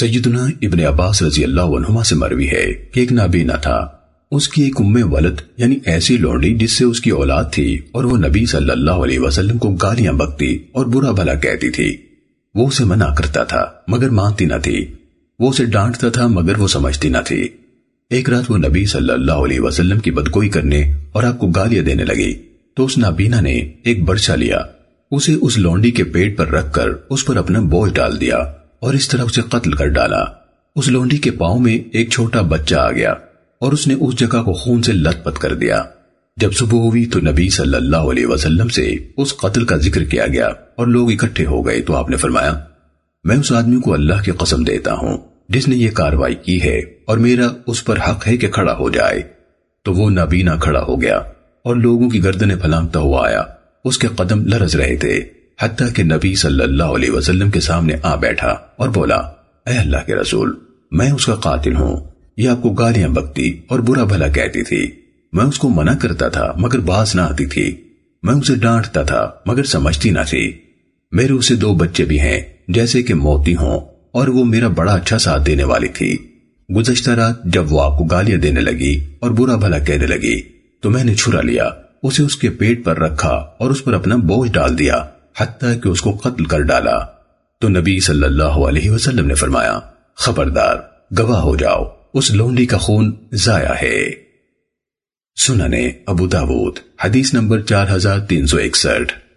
سیدنا ابن عباس رضی اللہ عنہما سے مروی ہے کہ ایک نابینا تھا۔ اس کی ایک ام ولد یعنی ایسی لونڈی جس سے اس کی اولاد تھی، اور وہ نبی صلی اللہ علیہ وسلم کو گالیاں بکتی اور برا بھلا کہتی تھی۔ وہ اسے منع کرتا تھا، مگر مانتی نہ تھی۔ وہ اسے ڈانٹتا تھا، مگر وہ سمجھتی نہ تھی۔ ایک رات وہ نبی صلی اللہ علیہ وسلم کی بدگوئی کرنے اور آپ کو گالیاں دینے لگی۔ تو اس نابینا نے ایک برچہ لیا۔ اسے اس لونڈی کے پیٹ پر رکھ کر اس پر اپنا بوجھ ڈال دیا۔ اور اس طرح اسے قتل کر ڈالا۔ اس لونڈی کے پاؤں میں ایک چھوٹا بچہ آ گیا اور اس نے اس جگہ کو خون سے لت پت کر دیا۔ جب صبح ہوئی تو نبی صلی اللہ علیہ وسلم سے اس قتل کا ذکر کیا گیا اور لوگ اکٹھے ہو گئے تو آپ نے فرمایا، میں اس آدمی کو اللہ کی قسم دیتا ہوں جس نے یہ کاروائی کی ہے اور میرا اس پر حق ہے کہ کھڑا ہو جائے۔ تو وہ نابینا کھڑا ہو گیا اور لوگوں کی گردنیں پھلانگتا ہوا آیا۔ اس کے قدم لرز رہے تھے۔ حتیٰ کہ نبی صلی اللہ علیہ وسلم کے سامنے آ بیٹھا اور بولا، اے اللہ کے رسول، میں اس کا قاتل ہوں۔ یہ آپ کو گالیاں بکتی اور برا بھلا کہتی تھی۔ میں اس کو منع کرتا تھا، مگر باز نہ آتی تھی۔ میں اسے ڈانٹتا تھا، مگر سمجھتی نہ تھی۔ میرے اسے دو بچے بھی ہیں، جیسے کہ موتی ہوں، اور وہ میرا بڑا اچھا ساتھ دینے والی تھی۔ گزشتہ رات جب وہ آپ کو گالیاں دینے لگی اور برا بھلا کہنے لگی، تو میں نے چھرا لیا، اسے اس کے پیٹ پر رکھا اور اس پر اپنا بوجھ ڈال دیا۔ حتیٰ کہ اس کو قتل کر ڈالا۔ تو نبی صلی اللہ علیہ وسلم نے فرمایا، خبردار، گواہ ہو جاؤ، اس لونڈی کا خون ضائع ہے۔ سننے ابو داود، حدیث نمبر چار ہزار تین سو اکسٹھ۔